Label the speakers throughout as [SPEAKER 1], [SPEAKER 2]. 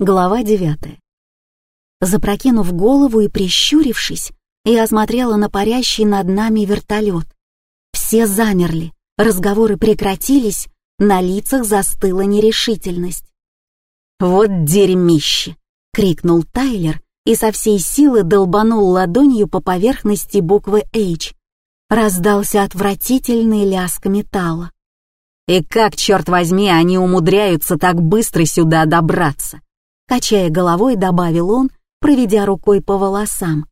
[SPEAKER 1] Глава девятая. Запрокинув голову и прищурившись, я осмотрела на парящий над нами вертолет. Все замерли, разговоры прекратились, на лицах застыла нерешительность. «Вот дерьмище!» — крикнул Тайлер и со всей силы долбанул ладонью по поверхности буквы H. Раздался отвратительный лязг металла. «И как, черт возьми, они умудряются так быстро сюда добраться?» Качая головой, добавил он, проведя рукой по волосам.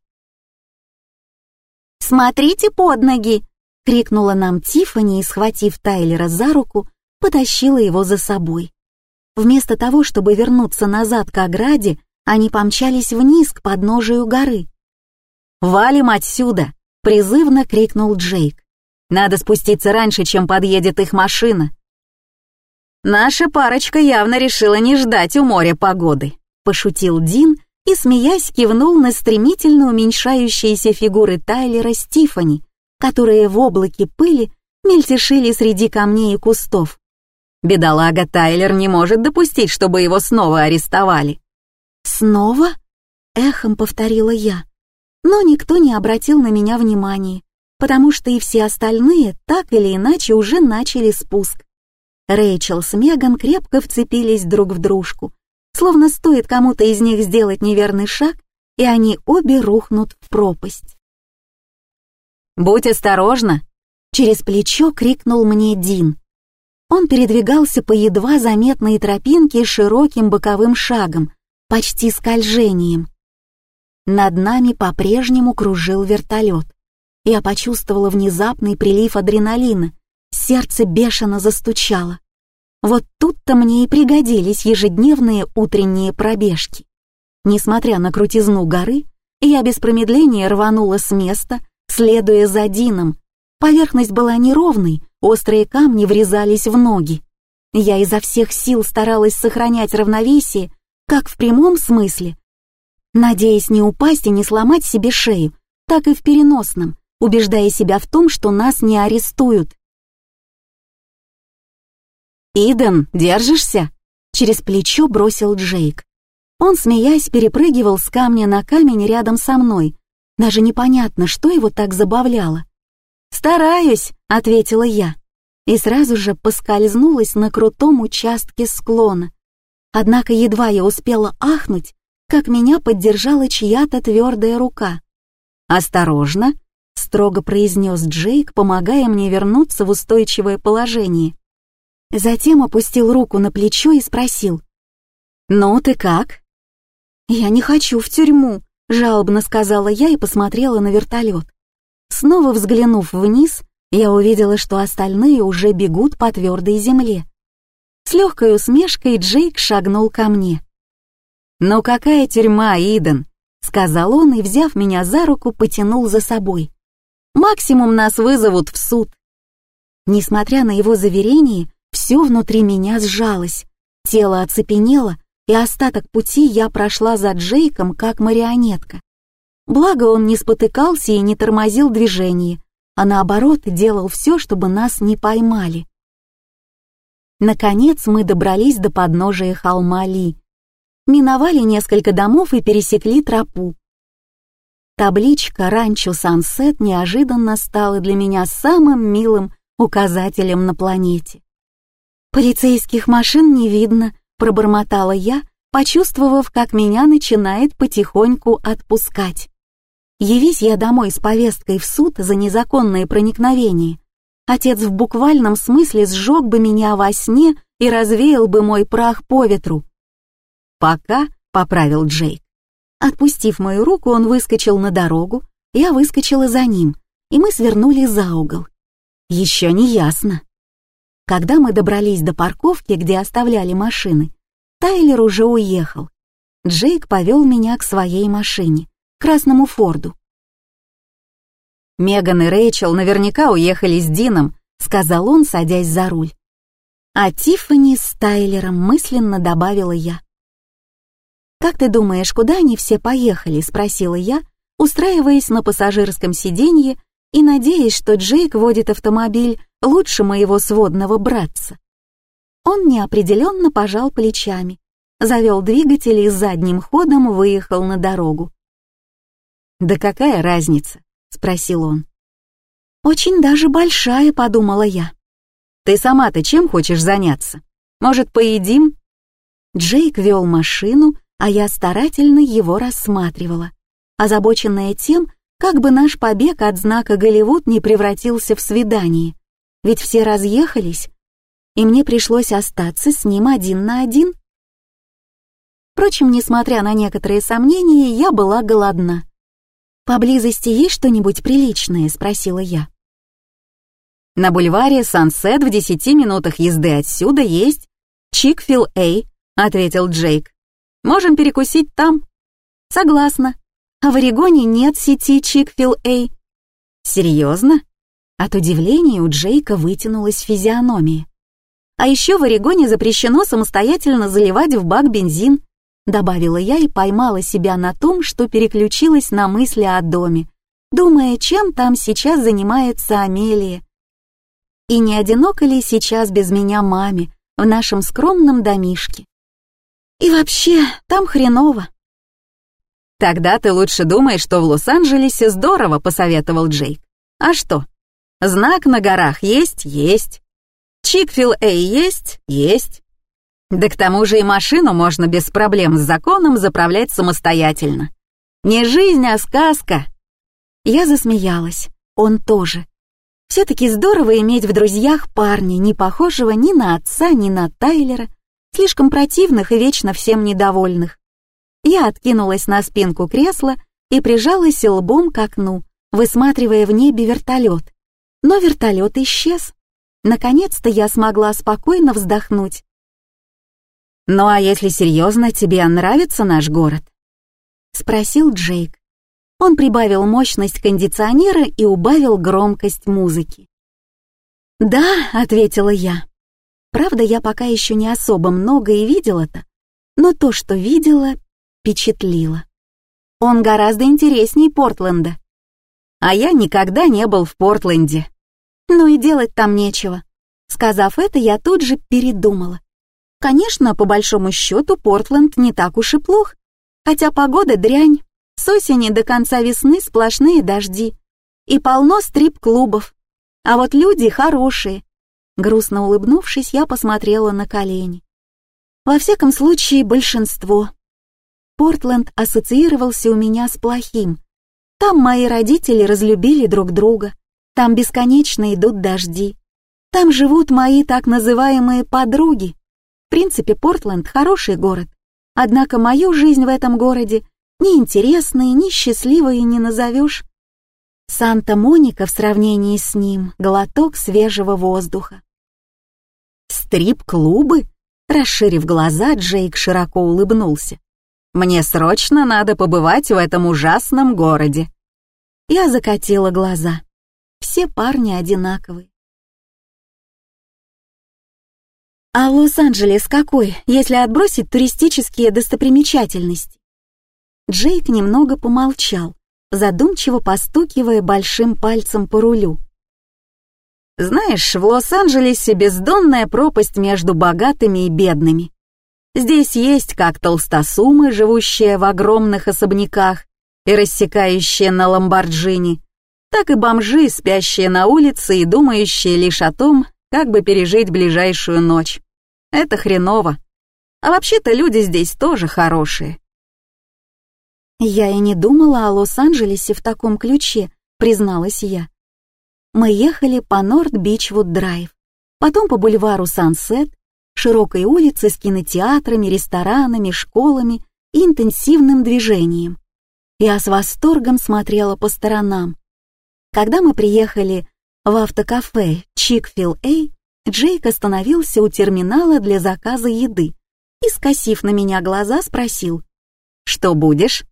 [SPEAKER 1] «Смотрите под ноги!» — крикнула нам Тиффани и, схватив Тайлера за руку, потащила его за собой. Вместо того, чтобы вернуться назад к ограде, они помчались вниз к подножию горы. «Валим отсюда!» — призывно крикнул Джейк. «Надо спуститься раньше, чем подъедет их машина». «Наша парочка явно решила не ждать у моря погоды», — пошутил Дин и, смеясь, кивнул на стремительно уменьшающиеся фигуры Тайлера Стифани, которые в облаке пыли мельтешили среди камней и кустов. Бедолага Тайлер не может допустить, чтобы его снова арестовали. «Снова?» — эхом повторила я. Но никто не обратил на меня внимания, потому что и все остальные так или иначе уже начали спуск. Рэйчел с Меган крепко вцепились друг в дружку, словно стоит кому-то из них сделать неверный шаг, и они обе рухнут в пропасть. «Будь осторожна!» — через плечо крикнул мне Дин. Он передвигался по едва заметной тропинке широким боковым шагом, почти скольжением. Над нами по-прежнему кружил вертолет. Я почувствовала внезапный прилив адреналина, Сердце бешено застучало. Вот тут-то мне и пригодились ежедневные утренние пробежки. Несмотря на крутизну горы, я без промедления рванула с места, следуя за Дином. Поверхность была неровной, острые камни врезались в ноги. Я изо всех сил старалась сохранять равновесие, как в прямом смысле, надеясь не упасть и не сломать себе шею, так и в переносном, убеждая себя в том, что нас не арестуют. «Иден, держишься?» — через плечо бросил Джейк. Он, смеясь, перепрыгивал с камня на камень рядом со мной. Даже непонятно, что его так забавляло. «Стараюсь», — ответила я, и сразу же поскользнулась на крутом участке склона. Однако едва я успела ахнуть, как меня поддержала чья-то твердая рука. «Осторожно», — строго произнес Джейк, помогая мне вернуться в устойчивое положение. Затем опустил руку на плечо и спросил. «Ну, ты как?» «Я не хочу в тюрьму», — жалобно сказала я и посмотрела на вертолет. Снова взглянув вниз, я увидела, что остальные уже бегут по твердой земле. С легкой усмешкой Джейк шагнул ко мне. «Ну какая тюрьма, Иден?» — сказал он и, взяв меня за руку, потянул за собой. «Максимум нас вызовут в суд». Несмотря на его заверение, все внутри меня сжалось, тело оцепенело, и остаток пути я прошла за Джейком как марионетка. Благо он не спотыкался и не тормозил движение, а наоборот делал все, чтобы нас не поймали. Наконец мы добрались до подножия холма Ли. Миновали несколько домов и пересекли тропу. Табличка «Ранчо Сансет» неожиданно стала для меня самым милым указателем на планете. «Полицейских машин не видно», — пробормотала я, почувствовав, как меня начинает потихоньку отпускать. Явись я домой с повесткой в суд за незаконное проникновение, отец в буквальном смысле сжег бы меня во сне и развеял бы мой прах по ветру. «Пока», — поправил Джейк. Отпустив мою руку, он выскочил на дорогу, я выскочила за ним, и мы свернули за угол. Еще не ясно, когда мы добрались до парковки, где оставляли машины, Тайлер уже уехал. Джейк повел меня к своей машине, красному Форду. «Меган и Рэйчел наверняка уехали с Дином», — сказал он, садясь за руль. А Тиффани с Тайлером мысленно добавила я. «Как ты думаешь, куда они все поехали?» — спросила я, устраиваясь на пассажирском сиденье и надеясь, что Джейк водит автомобиль лучше моего сводного братца. Он неопределенно пожал плечами. завел двигатель и задним ходом выехал на дорогу.
[SPEAKER 2] «Да какая разница?» — спросил он.
[SPEAKER 1] «Очень даже большая», — подумала я.
[SPEAKER 2] «Ты сама-то чем хочешь заняться? Может, поедим?»
[SPEAKER 1] Джейк вел машину, а я старательно его рассматривала, озабоченная тем, как бы наш побег от знака Голливуд не превратился в свидание. Ведь все разъехались, и мне пришлось остаться с ним один на один. Впрочем, несмотря на некоторые сомнения, я была голодна. «Поблизости есть что-нибудь приличное?» — спросила я.
[SPEAKER 2] На бульваре Сансет в десяти минутах езды отсюда есть Чикфил Эй, ответил Джейк. Можем перекусить там.
[SPEAKER 1] Согласна. А в Орегоне нет сети Чикфил Эй.
[SPEAKER 2] Серьезно?
[SPEAKER 1] От удивления у Джейка вытянулась физиономия. А еще в Орегоне запрещено самостоятельно заливать в бак бензин, добавила я и поймала себя на том, что переключилась на мысли о доме, думая, чем там сейчас занимается Амелия. И не одиноко ли сейчас без меня маме в нашем скромном домишке? И вообще, там хреново.
[SPEAKER 2] «Тогда ты лучше думай, что в Лос-Анджелесе здорово», — посоветовал Джейк. «А что? Знак на горах есть? Есть. Чикфил Эй есть? Есть. Да к тому же и машину можно без проблем с законом заправлять самостоятельно. Не жизнь, а сказка».
[SPEAKER 1] Я засмеялась. Он тоже. Все-таки здорово иметь в друзьях парня, не похожего ни на отца, ни на Тайлера, слишком противных и вечно всем недовольных. Я откинулась на спинку кресла и прижалась лбом к окну, высматривая в небе вертолет. Но вертолет исчез. Наконец-то я смогла спокойно вздохнуть.
[SPEAKER 2] «Ну а если серьезно, тебе нравится наш город?»
[SPEAKER 1] — спросил Джейк. Он прибавил мощность кондиционера и убавил громкость музыки. «Да», — ответила я. Правда, я пока еще не особо много и видела-то, но то, что видела, впечатлило. Он гораздо интересней Портленда. А я никогда не был в Портленде. Ну и делать там нечего. Сказав это, я тут же передумала. Конечно, по большому счету, Портленд не так уж и плох, хотя погода дрянь. С осени до конца весны сплошные дожди. И полно стрип-клубов. А вот люди хорошие. Грустно улыбнувшись, я посмотрела на колени. Во всяком случае, большинство. Портленд ассоциировался у меня с плохим. Там мои родители разлюбили друг друга, там бесконечно идут дожди. Там живут мои так называемые подруги. В принципе, Портленд — хороший город. Однако мою жизнь в этом городе ни интересной, ни счастливой не назовешь. Санта-Моника в сравнении с ним — глоток свежего воздуха.
[SPEAKER 2] «Стрип-клубы?» Расширив глаза, Джейк широко улыбнулся. Мне срочно надо побывать в этом ужасном городе.
[SPEAKER 1] Я закатила глаза. Все парни одинаковые. А Лос-Анджелес какой, если отбросить туристические достопримечательности? Джейк немного помолчал, задумчиво постукивая большим пальцем по рулю.
[SPEAKER 2] Знаешь, в Лос-Анджелесе бездонная пропасть между богатыми и бедными. Здесь есть как толстосумы, живущие в огромных особняках и рассекающие на ламборджини, так и бомжи, спящие на улице и думающие лишь о том, как бы пережить ближайшую ночь. Это хреново. А вообще-то люди здесь тоже хорошие.
[SPEAKER 1] «Я и не думала о Лос-Анджелесе в таком ключе», — призналась я. Мы ехали по Норт-Бичвуд-Драйв, потом по бульвару Сансет, широкой улице с кинотеатрами, ресторанами, школами и интенсивным движением. Я с восторгом смотрела по сторонам. Когда мы приехали в автокафе Чикфил Эй, Джейк остановился у терминала для заказа еды и, скосив на меня глаза, спросил, «Что будешь?»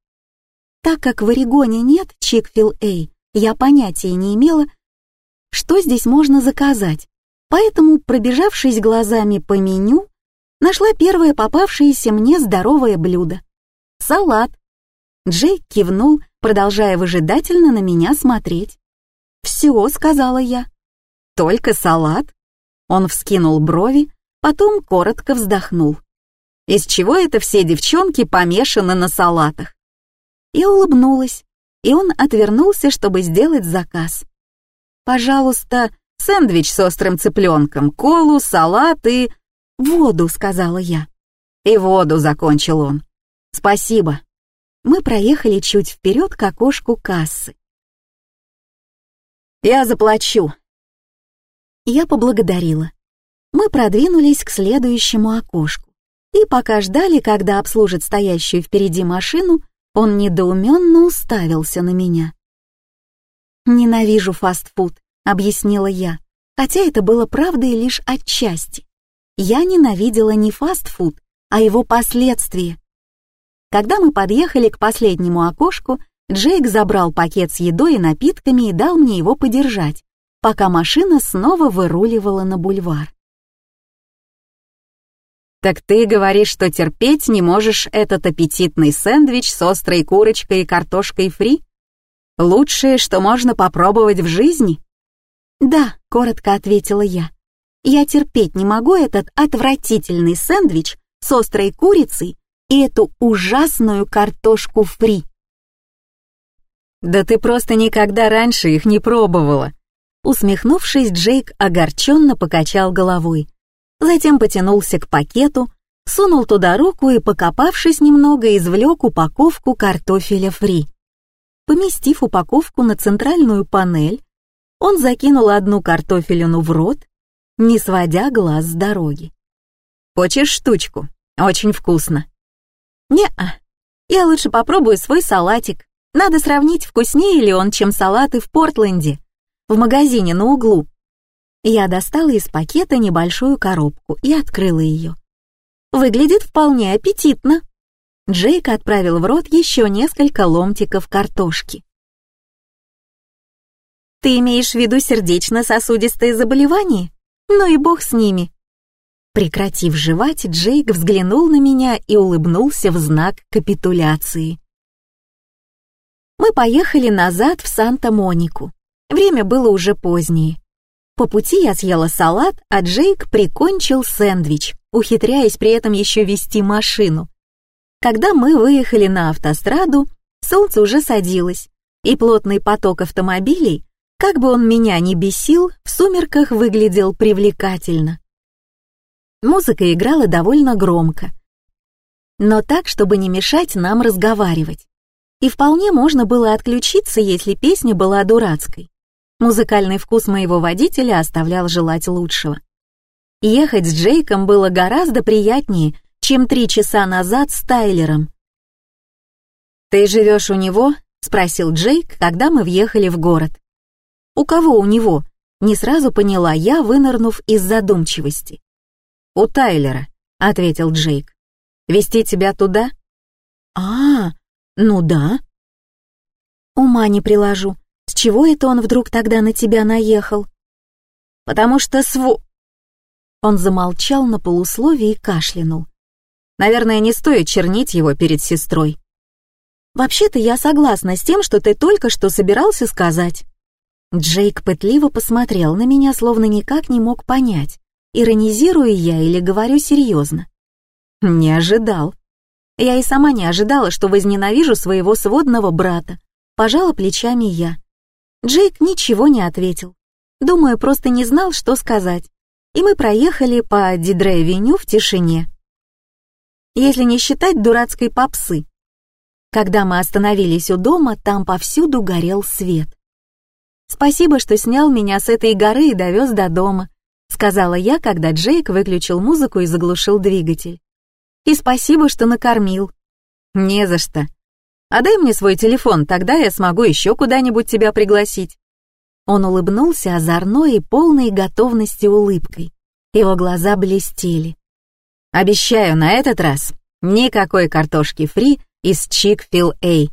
[SPEAKER 1] Так как в Орегоне нет Чикфил Эй, я понятия не имела, что здесь можно заказать. Поэтому, пробежавшись глазами по меню, нашла первое попавшееся мне здоровое блюдо. Салат. Джейк кивнул, продолжая выжидательно на меня смотреть. «Все», — сказала я. «Только салат?» Он вскинул брови, потом коротко вздохнул.
[SPEAKER 2] Из чего это все девчонки помешаны на салатах?
[SPEAKER 1] Я улыбнулась, и он отвернулся, чтобы сделать заказ.
[SPEAKER 2] «Пожалуйста, сэндвич с острым цыпленком, колу, салат и...»
[SPEAKER 1] «Воду», — сказала я.
[SPEAKER 2] «И воду», — закончил он. «Спасибо».
[SPEAKER 1] Мы проехали чуть вперед к окошку кассы.
[SPEAKER 2] «Я заплачу».
[SPEAKER 1] Я поблагодарила. Мы продвинулись к следующему окошку. И пока ждали, когда обслужат стоящую впереди машину, он недоуменно уставился на меня. «Ненавижу фастфуд», — объяснила я, хотя это было правдой лишь отчасти. Я ненавидела не фастфуд, а его последствия. Когда мы подъехали к последнему окошку, Джейк забрал пакет с едой и напитками и дал мне его подержать, пока машина снова выруливала на бульвар.
[SPEAKER 2] «Так ты говоришь, что терпеть не можешь этот аппетитный сэндвич с острой курочкой и картошкой фри? Лучшее, что можно попробовать в жизни?»
[SPEAKER 1] «Да», — коротко ответила я. «Я терпеть не могу этот отвратительный сэндвич с острой курицей и эту ужасную картошку фри».
[SPEAKER 2] «Да ты просто никогда раньше их не пробовала!»
[SPEAKER 1] Усмехнувшись, Джейк огорченно покачал головой. Затем потянулся к пакету, сунул туда руку и, покопавшись немного, извлек упаковку картофеля фри. Поместив упаковку на центральную панель, он закинул одну картофелину в рот, не сводя глаз с дороги.
[SPEAKER 2] «Хочешь штучку? Очень вкусно».
[SPEAKER 1] «Не-а, я лучше попробую свой салатик. Надо сравнить, вкуснее ли он, чем салаты в Портленде, в магазине на углу». Я достала из пакета небольшую коробку и открыла ее. «Выглядит вполне аппетитно». Джейк отправил в рот еще несколько ломтиков картошки. «Ты имеешь в виду сердечно-сосудистые заболевания? Ну и бог с ними». Прекратив жевать, Джейк взглянул на меня и улыбнулся в знак капитуляции. Мы поехали назад в Санта-Монику. Время было уже позднее. По пути я съела салат, а Джейк прикончил сэндвич, ухитряясь при этом еще вести машину. Когда мы выехали на автостраду, солнце уже садилось, и плотный поток автомобилей как бы он меня ни бесил, в сумерках выглядел привлекательно. Музыка играла довольно громко, но так, чтобы не мешать нам разговаривать. И вполне можно было отключиться, если песня была дурацкой. Музыкальный вкус моего водителя оставлял желать лучшего. Ехать с Джейком было гораздо приятнее, чем три часа назад с Тайлером.
[SPEAKER 2] «Ты живешь у него?» — спросил Джейк, когда мы въехали в город.
[SPEAKER 1] «У кого у него?» — не сразу поняла я, вынырнув из задумчивости.
[SPEAKER 2] «У Тайлера», — ответил Джейк. «Вести тебя туда?»
[SPEAKER 1] «А, ну да». «Ума не приложу. С чего это он вдруг тогда на тебя наехал?»
[SPEAKER 2] «Потому что сво...»
[SPEAKER 1] Он замолчал на полусловие и кашлянул.
[SPEAKER 2] «Наверное, не стоит чернить его перед сестрой».
[SPEAKER 1] «Вообще-то я согласна с тем, что ты только что собирался сказать». Джейк пытливо посмотрел на меня, словно никак не мог понять, иронизирую я или говорю серьезно.
[SPEAKER 2] Не ожидал.
[SPEAKER 1] Я и сама не ожидала, что возненавижу своего сводного брата. Пожала плечами я. Джейк ничего не ответил. Думаю, просто не знал, что сказать. И мы проехали по Дидре-авеню в тишине. Если не считать дурацкой попсы. Когда мы остановились у дома, там повсюду горел свет. «Спасибо, что снял меня с этой горы и довез до дома», сказала я, когда Джейк выключил музыку и заглушил двигатель. «И спасибо, что накормил».
[SPEAKER 2] «Не за что. А дай мне свой телефон, тогда я смогу еще куда-нибудь тебя пригласить».
[SPEAKER 1] Он улыбнулся озорной и полной готовности улыбкой. Его глаза блестели.
[SPEAKER 2] «Обещаю, на этот раз никакой картошки фри из Чик-фил-Эй».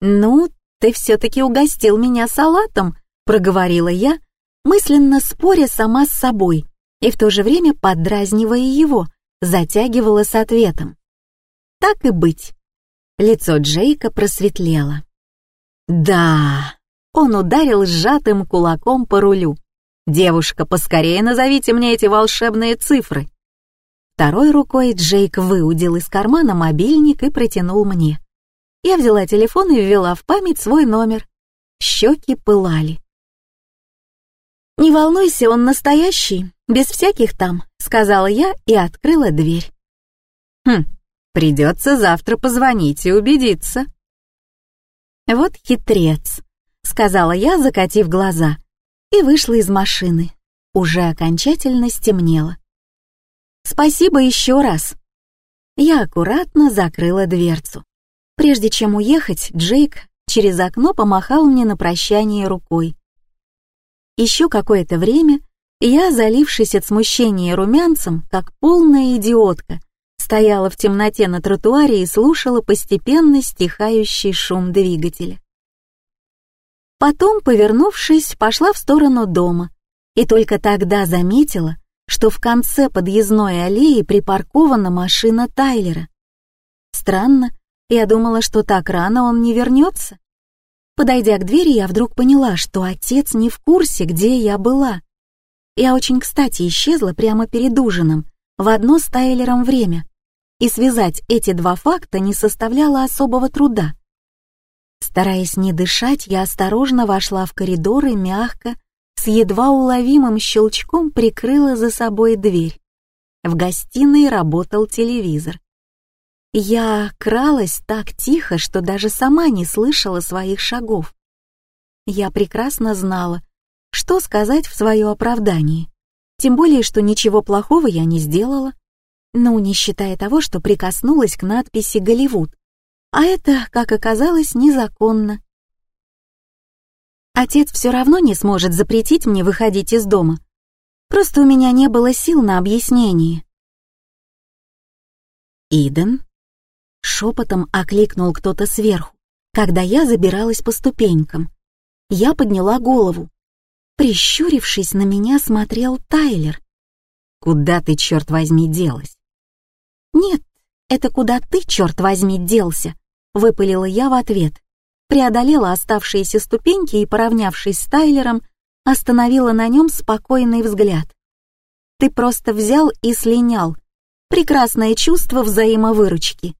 [SPEAKER 1] «Ну, «Ты все-таки угостил меня салатом», — проговорила я, мысленно споря сама с собой и в то же время поддразнивая его, затягивала с ответом. «Так и быть». Лицо Джейка просветлело. «Да!» — он ударил сжатым кулаком по рулю. «Девушка, поскорее назовите мне эти волшебные цифры». Второй рукой Джейк выудил из кармана мобильник и протянул мне. Я взяла телефон и ввела в память свой номер. Щеки пылали. «Не волнуйся, он настоящий, без всяких там», — сказала я и открыла дверь.
[SPEAKER 2] «Хм, придется завтра позвонить и убедиться».
[SPEAKER 1] «Вот хитрец», — сказала я, закатив глаза, и вышла из машины. Уже окончательно стемнело. «Спасибо еще раз». Я аккуратно закрыла дверцу. Прежде чем уехать, Джейк через окно помахал мне на прощание рукой. Еще какое-то время я, залившись от смущения румянцем, как полная идиотка, стояла в темноте на тротуаре и слушала постепенно стихающий шум двигателя. Потом, повернувшись, пошла в сторону дома и только тогда заметила, что в конце подъездной аллеи припаркована машина Тайлера. Странно, я думала, что так рано он не вернется. Подойдя к двери, я вдруг поняла, что отец не в курсе, где я была. Я очень кстати исчезла прямо перед ужином, в одно с Тайлером время и связать эти два факта не составляло особого труда. Стараясь не дышать, я осторожно вошла в коридор и мягко, с едва уловимым щелчком прикрыла за собой дверь. В гостиной работал телевизор. Я кралась так тихо, что даже сама не слышала своих шагов. Я прекрасно знала, что сказать в свое оправдание. Тем более, что ничего плохого я не сделала. Ну, не считая того, что прикоснулась к надписи «Голливуд». А это, как оказалось, незаконно. Отец все равно не сможет запретить мне выходить из дома. Просто у меня не было сил на объяснение. «Иден?» — шепотом окликнул кто-то сверху, когда я забиралась по ступенькам. Я подняла голову. Прищурившись на меня, смотрел Тайлер. «Куда ты, черт возьми, делась?» «Нет, это куда ты, черт возьми, делся?» — выпалила я в ответ. Преодолела оставшиеся ступеньки и, поравнявшись с Тайлером, остановила на нем спокойный взгляд. «Ты просто взял и слинял. Прекрасное чувство взаимовыручки».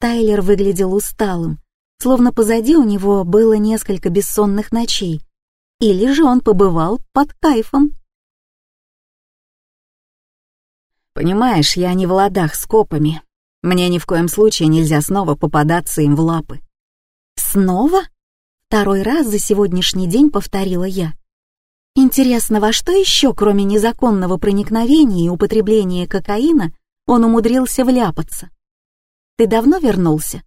[SPEAKER 1] Тайлер выглядел усталым, словно позади у него было несколько бессонных ночей. Или же он побывал под кайфом.
[SPEAKER 2] Понимаешь, я не в ладах с копами. Мне ни в коем случае нельзя снова попадаться им в лапы.
[SPEAKER 1] Снова? Второй раз за сегодняшний день повторила я. Интересно, во что еще, кроме незаконного проникновения и употребления кокаина, он умудрился вляпаться? Ты давно вернулся?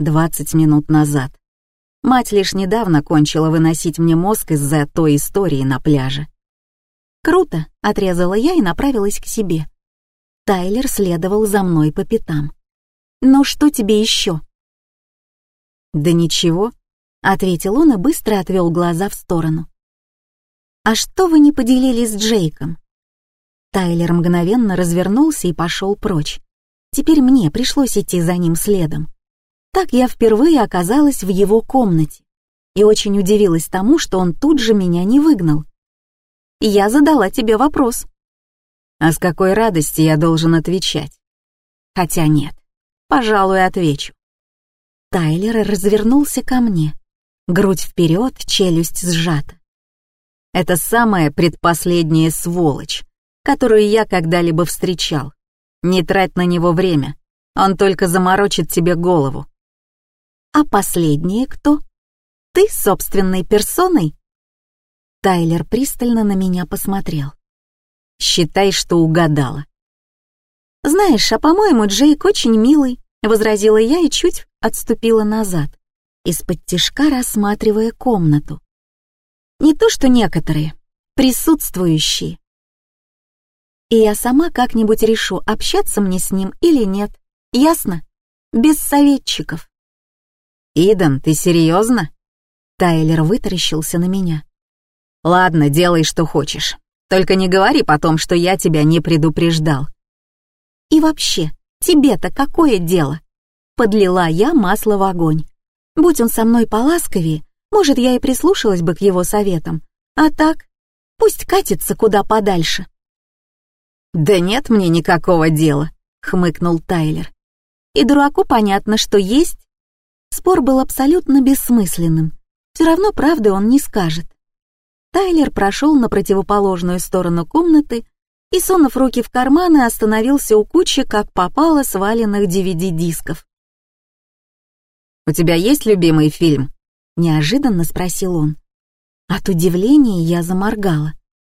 [SPEAKER 2] Двадцать минут назад. Мать лишь недавно кончила выносить мне мозг из-за той истории на пляже.
[SPEAKER 1] «Круто!» — отрезала я и направилась к себе. Тайлер следовал за мной по пятам. «Но что тебе еще?»
[SPEAKER 2] «Да ничего», — ответил он и быстро отвел глаза в сторону.
[SPEAKER 1] «А что вы не поделились с Джейком?» Тайлер мгновенно развернулся и пошел прочь. Теперь мне пришлось идти за ним следом. Так я впервые оказалась в его комнате и очень удивилась тому, что он тут же меня не выгнал. «Я задала тебе вопрос»,
[SPEAKER 2] а с какой радости я должен отвечать? Хотя нет, пожалуй, отвечу.
[SPEAKER 1] Тайлер развернулся ко мне. Грудь вперед, челюсть сжата.
[SPEAKER 2] Это самая предпоследняя сволочь, которую я когда-либо встречал. Не трать на него время, он только заморочит тебе голову.
[SPEAKER 1] А последнее кто? Ты собственной персоной? Тайлер пристально на меня посмотрел.
[SPEAKER 2] Считай, что угадала.
[SPEAKER 1] «Знаешь, а по-моему, Джейк очень милый», — возразила я и чуть отступила назад, из-под тишка рассматривая комнату. «Не то что некоторые, присутствующие. И я сама как-нибудь решу, общаться мне с ним или нет. Ясно? Без советчиков».
[SPEAKER 2] «Идан, ты серьезно?»
[SPEAKER 1] Тайлер вытаращился на меня.
[SPEAKER 2] «Ладно, делай, что хочешь. Только не говори потом, что я тебя не предупреждал.
[SPEAKER 1] И вообще, тебе-то какое дело? Подлила я масло в огонь. Будь он со мной поласковее, может, я и прислушалась бы к его советам. А так, пусть катится куда подальше.
[SPEAKER 2] «Да нет мне никакого дела», — хмыкнул Тайлер. «И дураку понятно, что есть». Спор был абсолютно бессмысленным. Все равно правды он не скажет. Тайлер прошел на противоположную сторону комнаты и, сунув руки в карманы, остановился у кучи, как попало, сваленных DVD-дисков. «У тебя есть любимый фильм?» — неожиданно спросил он. От удивления я заморгала.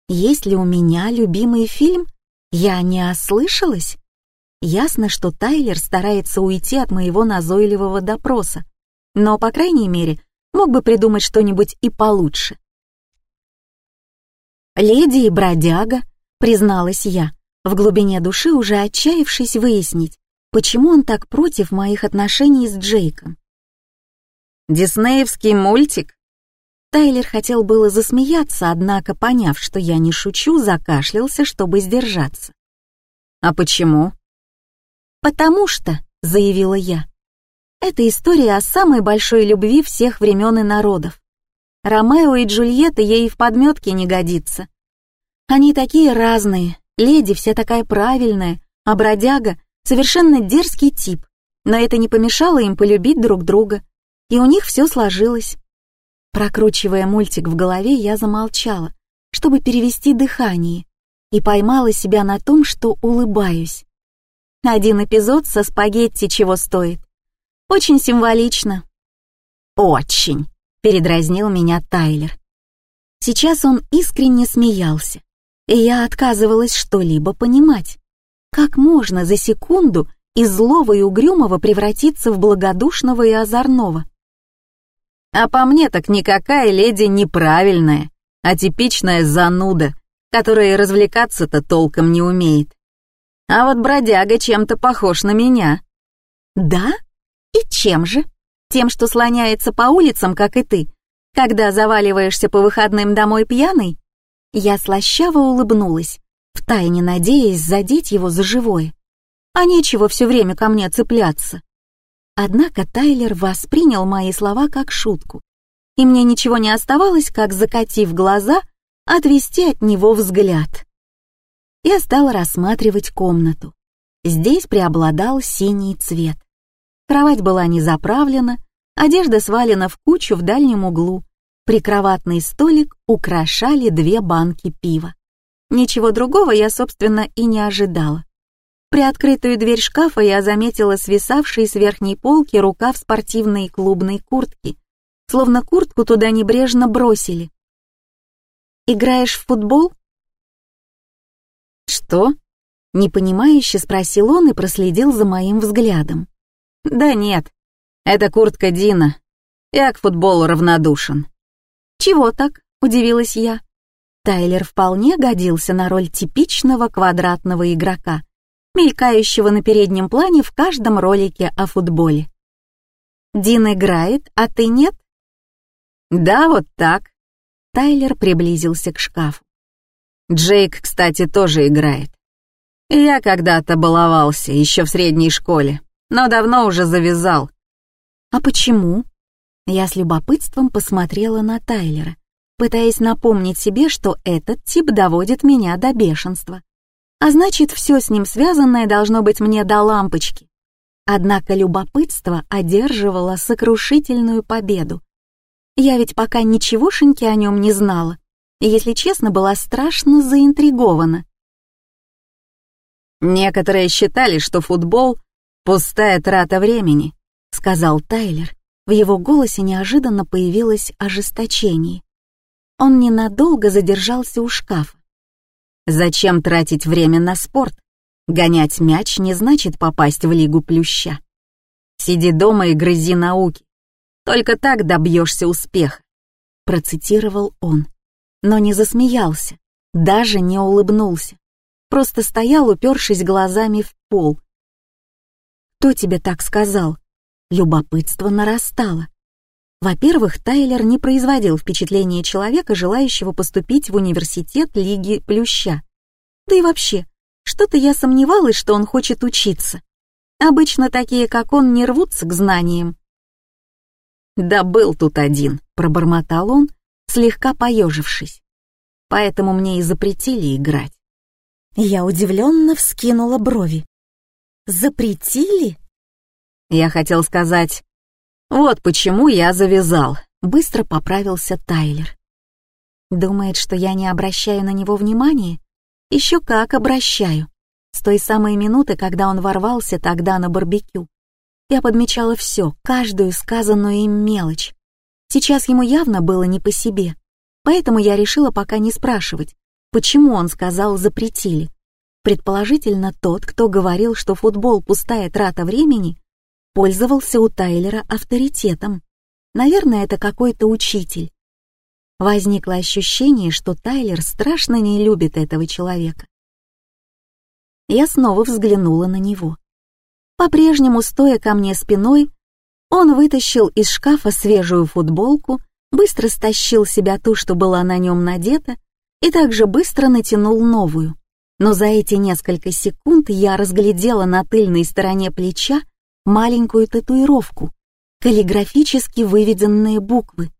[SPEAKER 2] «Есть ли у меня любимый фильм? Я не ослышалась?» Ясно, что Тайлер старается уйти от моего назойливого допроса, но, по крайней мере, мог бы придумать что-нибудь и получше. «Леди и бродяга», — призналась я, в глубине души уже отчаявшись выяснить, почему он так против моих отношений с Джейком.
[SPEAKER 1] «Диснеевский мультик?»
[SPEAKER 2] Тайлер хотел было засмеяться, однако, поняв, что я не шучу, закашлялся, чтобы сдержаться.
[SPEAKER 1] «А почему?»
[SPEAKER 2] «Потому что», — заявила я, — «это история о самой большой любви всех времен и народов. Ромео и Джульетта ей в подметке не годится. Они такие разные, леди вся такая правильная, а бродяга — совершенно дерзкий тип, но это не помешало им полюбить друг друга, и у них все сложилось. Прокручивая мультик в голове, я замолчала, чтобы перевести дыхание, и поймала себя на том, что улыбаюсь. Один эпизод со спагетти чего стоит. Очень символично.
[SPEAKER 1] Очень, передразнил меня Тайлер.
[SPEAKER 2] Сейчас он искренне смеялся, и я отказывалась что-либо понимать. Как можно за секунду из злого и угрюмого превратиться в благодушного и озорного?
[SPEAKER 1] А по мне так никакая леди неправильная, а типичная зануда, которая развлекаться-то толком не умеет. А вот бродяга чем-то похож на меня.
[SPEAKER 2] Да? И чем же? Тем, что слоняется по улицам, как и ты, когда заваливаешься по выходным домой пьяный? Я слащаво улыбнулась, втайне надеясь задеть его за живое. А нечего все время ко мне цепляться. Однако Тайлер воспринял мои слова как шутку, и мне ничего не оставалось, как, закатив глаза, отвести от него взгляд. Я стала рассматривать комнату. Здесь преобладал синий цвет. Кровать была не заправлена, одежда свалена в кучу в дальнем углу. Прикроватный столик украшали две банки пива. Ничего другого я, собственно, и не ожидала. Приоткрытую дверь шкафа я заметила свисавший с верхней полки рукав спортивной клубной куртки, словно куртку туда небрежно бросили. «Играешь в футбол?»
[SPEAKER 1] «Что?»
[SPEAKER 2] — непонимающе спросил он и проследил за моим взглядом.
[SPEAKER 1] «Да нет, это куртка Дина. Я к футболу равнодушен».
[SPEAKER 2] «Чего так?» — удивилась я. Тайлер вполне годился на роль типичного квадратного игрока, мелькающего на переднем плане в каждом ролике о футболе. «Дин играет, а ты нет?»
[SPEAKER 1] «Да, вот так».
[SPEAKER 2] Тайлер приблизился к шкафу.
[SPEAKER 1] Джейк, кстати, тоже играет. Я когда-то баловался, еще в средней школе, но давно уже завязал.
[SPEAKER 2] А почему? Я с любопытством посмотрела на Тайлера, пытаясь напомнить себе, что этот тип доводит меня до бешенства. А значит, все с ним связанное должно быть мне до лампочки. Однако любопытство одерживало сокрушительную победу. Я ведь пока ничегошеньки о нем не знала, и, если честно, была страшно заинтригована.
[SPEAKER 1] «Некоторые считали, что футбол — пустая трата времени», — сказал Тайлер.
[SPEAKER 2] В его голосе неожиданно появилось ожесточение. Он ненадолго задержался у шкафа.
[SPEAKER 1] Зачем тратить время на спорт? Гонять мяч не значит попасть в лигу плюща. Сиди дома и грызи науки. Только так добьешься успеха.
[SPEAKER 2] Процитировал он, но не засмеялся, даже не улыбнулся. Просто стоял, упершись глазами в пол. «Кто тебе так сказал?» Любопытство нарастало. Во-первых, Тайлер не производил впечатления человека, желающего поступить в университет Лиги Плюща. Да и вообще, что-то я сомневалась, что он хочет учиться. Обычно такие, как он, не рвутся к знаниям.
[SPEAKER 1] «Да был тут один», — пробормотал он, слегка поежившись. «Поэтому мне и запретили играть». Я удивленно вскинула брови. «Запретили?»
[SPEAKER 2] Я хотел сказать, вот почему я завязал. Быстро поправился Тайлер.
[SPEAKER 1] Думает, что я не обращаю на него внимания? Еще как обращаю. С той самой минуты, когда он ворвался тогда на барбекю. Я подмечала все, каждую сказанную им мелочь. Сейчас ему явно было не по себе. Поэтому я решила пока не спрашивать, почему он сказал «запретили». Предположительно, тот, кто говорил, что футбол — пустая трата времени, пользовался у Тайлера авторитетом. Наверное, это какой-то учитель. Возникло ощущение, что Тайлер страшно не любит этого человека. Я снова взглянула на него. По-прежнему, стоя ко мне спиной, он вытащил из шкафа свежую футболку, быстро стащил себя ту, что была на нем надета, и также быстро натянул новую. Но за эти несколько секунд я разглядела на тыльной стороне плеча маленькую татуировку, каллиграфически выведенные буквы.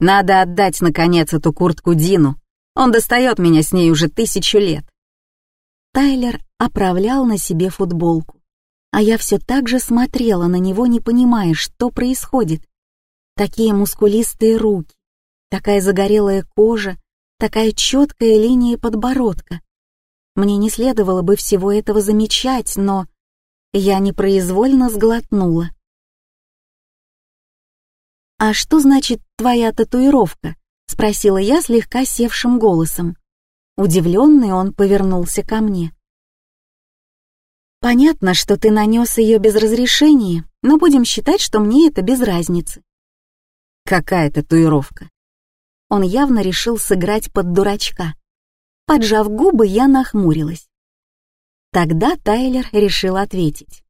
[SPEAKER 2] «Надо отдать, наконец, эту куртку Дину. Он достает меня с ней уже тысячу лет».
[SPEAKER 1] Тайлер оправлял на себе футболку, а я все так же смотрела на него, не понимая, что происходит. Такие мускулистые руки, такая загорелая кожа, такая четкая линия подбородка. Мне не следовало бы всего этого замечать, но я непроизвольно сглотнула. «А что значит твоя татуировка?» — спросила я слегка севшим голосом. Удивленный он повернулся ко мне. «Понятно, что ты нанес ее без разрешения, но будем считать, что мне это без разницы».
[SPEAKER 2] «Какая татуировка?»
[SPEAKER 1] Он явно решил сыграть под дурачка. Поджав губы, я нахмурилась. Тогда Тайлер решил ответить.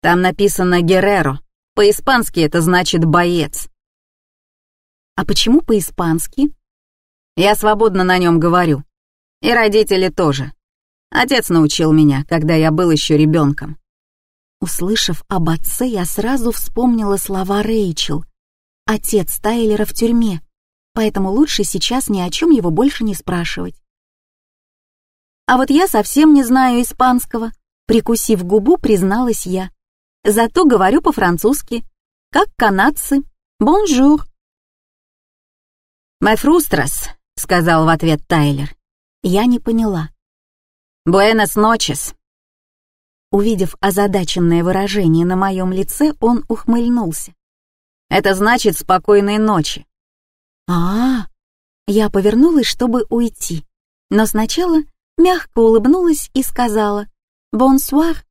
[SPEAKER 2] «Там написано «Герреро». По-испански это значит «боец».
[SPEAKER 1] «А почему по-испански?»
[SPEAKER 2] «Я свободно на нем говорю. И родители тоже. Отец научил меня, когда я был еще ребенком».
[SPEAKER 1] Услышав об отце, я сразу вспомнила слова Рэйчел. Отец Тайлера в тюрьме, поэтому лучше сейчас ни о чем его больше не спрашивать. А вот я совсем не знаю испанского, прикусив губу, призналась я. Зато говорю по-французски, как канадцы. Bonjour.
[SPEAKER 2] «Май фрустрас», — сказал в ответ Тайлер.
[SPEAKER 1] Я не поняла.
[SPEAKER 2] «Буэнос ночес».
[SPEAKER 1] Увидев озадаченное выражение на моем лице, он ухмыльнулся.
[SPEAKER 2] «Это значит спокойной ночи».
[SPEAKER 1] А, -а, а Я повернулась, чтобы уйти, но сначала мягко улыбнулась и сказала «Бонсуар».